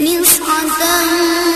نصحة